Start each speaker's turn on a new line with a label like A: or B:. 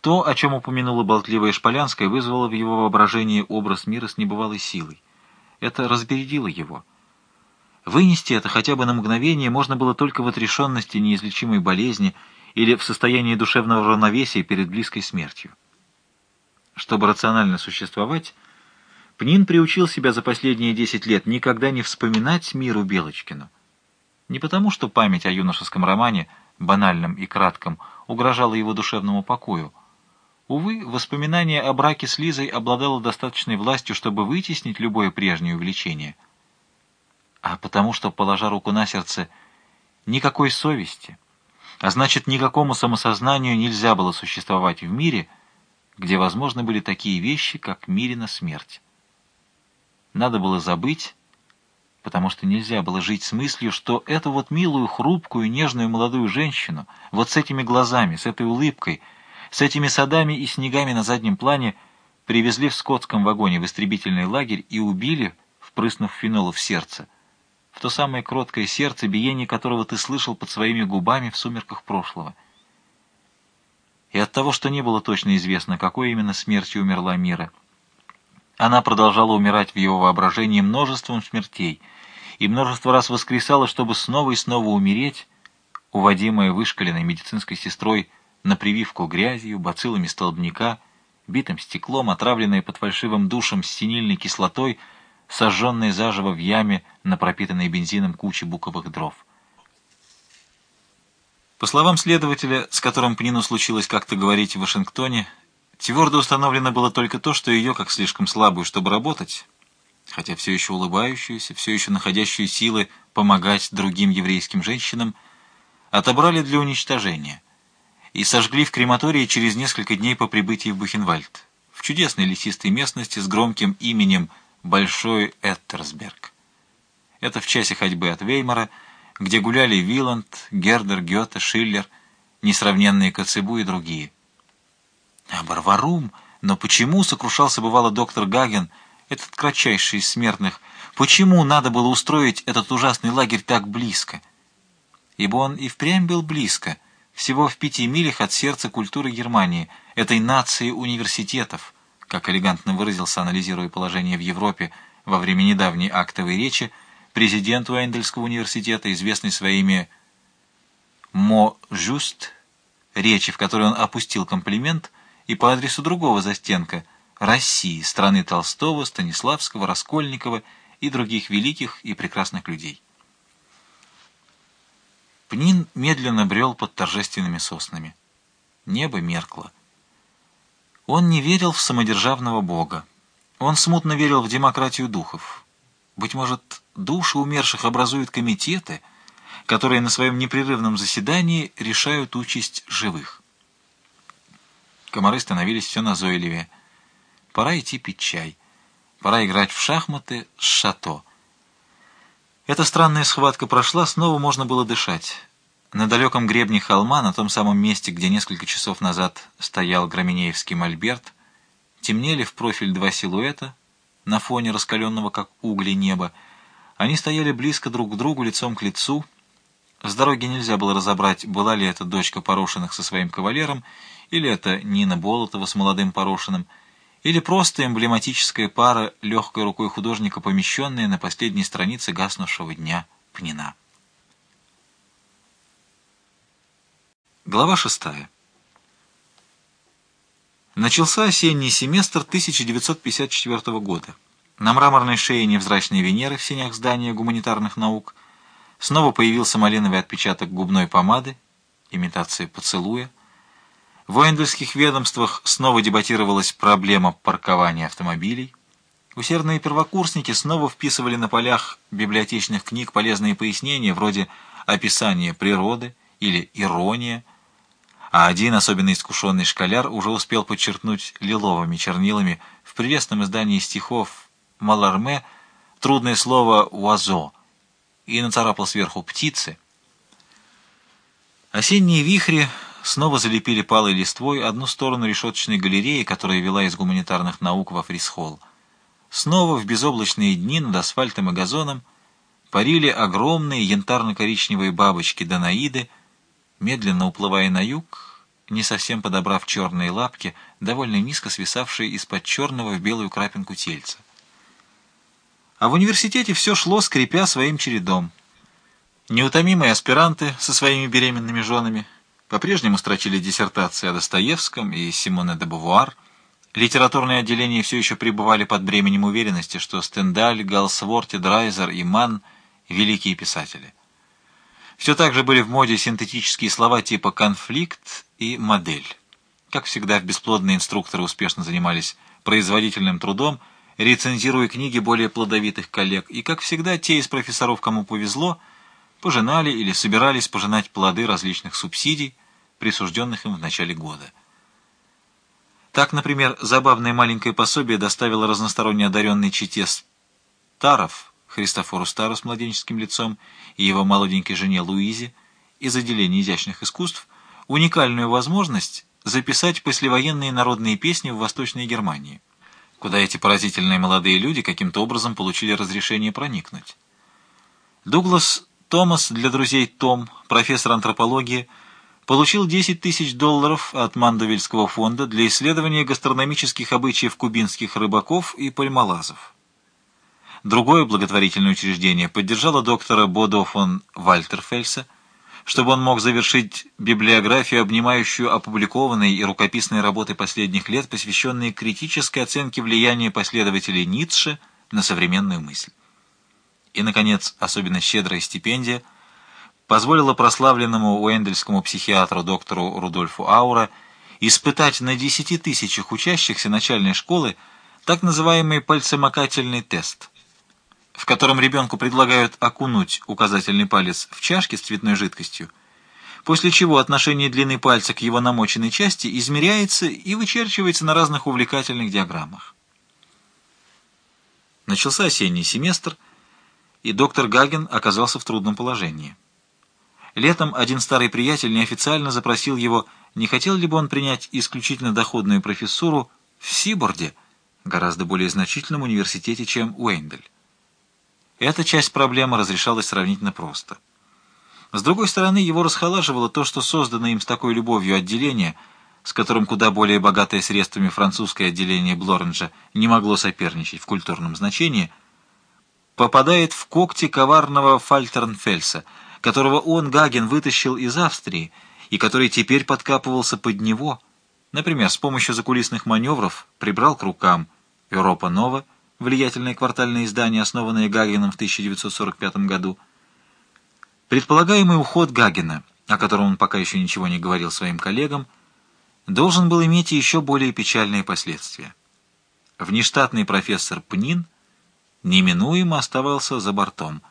A: То, о чем упомянула болтливая Шполянская, вызвало в его воображении образ мира с небывалой силой. Это разбередило его. Вынести это хотя бы на мгновение можно было только в отрешенности неизлечимой болезни или в состоянии душевного равновесия перед близкой смертью. Чтобы рационально существовать, Пнин приучил себя за последние десять лет никогда не вспоминать миру Белочкину. Не потому, что память о юношеском романе, банальном и кратком, угрожала его душевному покою. Увы, воспоминание о браке с Лизой обладало достаточной властью, чтобы вытеснить любое прежнее увлечение. А потому что, положа руку на сердце, никакой совести, а значит, никакому самосознанию нельзя было существовать в мире, где возможны были такие вещи, как мирина смерть. Надо было забыть, потому что нельзя было жить с мыслью, что эту вот милую, хрупкую, нежную молодую женщину, вот с этими глазами, с этой улыбкой, с этими садами и снегами на заднем плане, привезли в скотском вагоне в истребительный лагерь и убили, впрыснув фенол в сердце, в то самое кроткое сердце, биение которого ты слышал под своими губами в сумерках прошлого. И от того, что не было точно известно, какой именно смертью умерла Мира, она продолжала умирать в его воображении множеством смертей и множество раз воскресала, чтобы снова и снова умереть, уводимая вышкаленной медицинской сестрой на прививку грязью, бациллами столбняка, битым стеклом, отравленная под фальшивым душем синильной кислотой, сожженной заживо в яме на пропитанной бензином куче буковых дров. По словам следователя, с которым Пнину случилось как-то говорить в Вашингтоне, Твердо установлено было только то, что ее, как слишком слабую, чтобы работать, хотя все еще улыбающуюся, все еще находящую силы помогать другим еврейским женщинам, отобрали для уничтожения и сожгли в крематории через несколько дней по прибытии в Бухенвальд, в чудесной лесистой местности с громким именем Большой Эттерсберг. Это в часе ходьбы от Веймара, где гуляли Виланд, Гердер, Гёте, Шиллер, несравненные Коцебу и другие – Барварум, но почему, сокрушался бывало доктор Гаген, этот кратчайший из смертных, почему надо было устроить этот ужасный лагерь так близко? Ибо он и впрямь был близко, всего в пяти милях от сердца культуры Германии, этой нации университетов, как элегантно выразился, анализируя положение в Европе во время недавней актовой речи, президент Уэндельского университета, известный своими «мо жуст», речи, в которой он опустил комплимент – и по адресу другого застенка – России, страны Толстого, Станиславского, Раскольникова и других великих и прекрасных людей. Пнин медленно брел под торжественными соснами. Небо меркло. Он не верил в самодержавного бога. Он смутно верил в демократию духов. Быть может, души умерших образуют комитеты, которые на своем непрерывном заседании решают участь живых. Комары становились все назойливее. Пора идти пить чай. Пора играть в шахматы с шато. Эта странная схватка прошла, снова можно было дышать. На далеком гребне холма, на том самом месте, где несколько часов назад стоял Граменеевский мольберт, темнели в профиль два силуэта на фоне раскаленного, как угли, неба. Они стояли близко друг к другу, лицом к лицу. С дороги нельзя было разобрать, была ли это дочка Порошиных со своим кавалером, или это Нина Болотова с молодым Порошиным, или просто эмблематическая пара, легкой рукой художника, помещенная на последней странице гаснувшего дня Пнина. Глава шестая. Начался осенний семестр 1954 года. На мраморной шее невзрачной Венеры в синях здания гуманитарных наук снова появился малиновый отпечаток губной помады, имитация поцелуя, в воендельских ведомствах снова дебатировалась проблема паркования автомобилей. Усердные первокурсники снова вписывали на полях библиотечных книг полезные пояснения вроде описания природы» или «ирония», а один особенно искушенный школяр уже успел подчеркнуть лиловыми чернилами в прелестном издании стихов Маларме трудное слово «уазо» и нацарапал сверху «птицы». Осенние вихри снова залепили палой листвой одну сторону решеточной галереи, которая вела из гуманитарных наук во фрисхолл. Снова в безоблачные дни над асфальтом и газоном парили огромные янтарно-коричневые бабочки Данаиды, медленно уплывая на юг, не совсем подобрав черные лапки, довольно низко свисавшие из-под черного в белую крапинку тельца. А в университете все шло, скрипя своим чередом. Неутомимые аспиранты со своими беременными женами по-прежнему строчили диссертации о Достоевском и Симоне де Бувуар. Литературные отделения все еще пребывали под бременем уверенности, что Стендаль, Галсворти, Драйзер и Манн — великие писатели. Все так же были в моде синтетические слова типа «конфликт» и «модель». Как всегда, бесплодные инструкторы успешно занимались производительным трудом, рецензируя книги более плодовитых коллег, и, как всегда, те из профессоров, кому повезло, пожинали или собирались пожинать плоды различных субсидий, присужденных им в начале года. Так, например, забавное маленькое пособие доставило разносторонне одаренный чите Старов – Христофору Стару с младенческим лицом и его молоденькой жене Луизе из отделения изящных искусств уникальную возможность записать послевоенные народные песни в Восточной Германии, куда эти поразительные молодые люди каким-то образом получили разрешение проникнуть. Дуглас Томас для друзей Том, профессор антропологии, получил 10 тысяч долларов от Мандовильского фонда для исследования гастрономических обычаев кубинских рыбаков и пальмолазов. Другое благотворительное учреждение поддержало доктора Бодо фон Вальтерфельса, чтобы он мог завершить библиографию, обнимающую опубликованные и рукописные работы последних лет, посвященные критической оценке влияния последователей Ницше на современную мысль. И, наконец, особенно щедрая стипендия позволила прославленному уэндельскому психиатру доктору Рудольфу Аура испытать на десяти тысячах учащихся начальной школы так называемый пальцемакательный тест – в котором ребенку предлагают окунуть указательный палец в чашке с цветной жидкостью, после чего отношение длины пальца к его намоченной части измеряется и вычерчивается на разных увлекательных диаграммах. Начался осенний семестр, и доктор Гаген оказался в трудном положении. Летом один старый приятель неофициально запросил его, не хотел ли бы он принять исключительно доходную профессуру в Сиборде, гораздо более значительном университете, чем Уэйндель. Эта часть проблемы разрешалась сравнительно просто. С другой стороны, его расхолаживало то, что созданное им с такой любовью отделение, с которым куда более богатое средствами французское отделение Блоренджа не могло соперничать в культурном значении, попадает в когти коварного Фальтернфельса, которого он, Гаген, вытащил из Австрии и который теперь подкапывался под него, например, с помощью закулисных маневров прибрал к рукам Европа Нова, влиятельное квартальное издание, основанное Гагином в 1945 году. Предполагаемый уход Гагина, о котором он пока еще ничего не говорил своим коллегам, должен был иметь еще более печальные последствия. Внештатный профессор Пнин неминуемо оставался за бортом –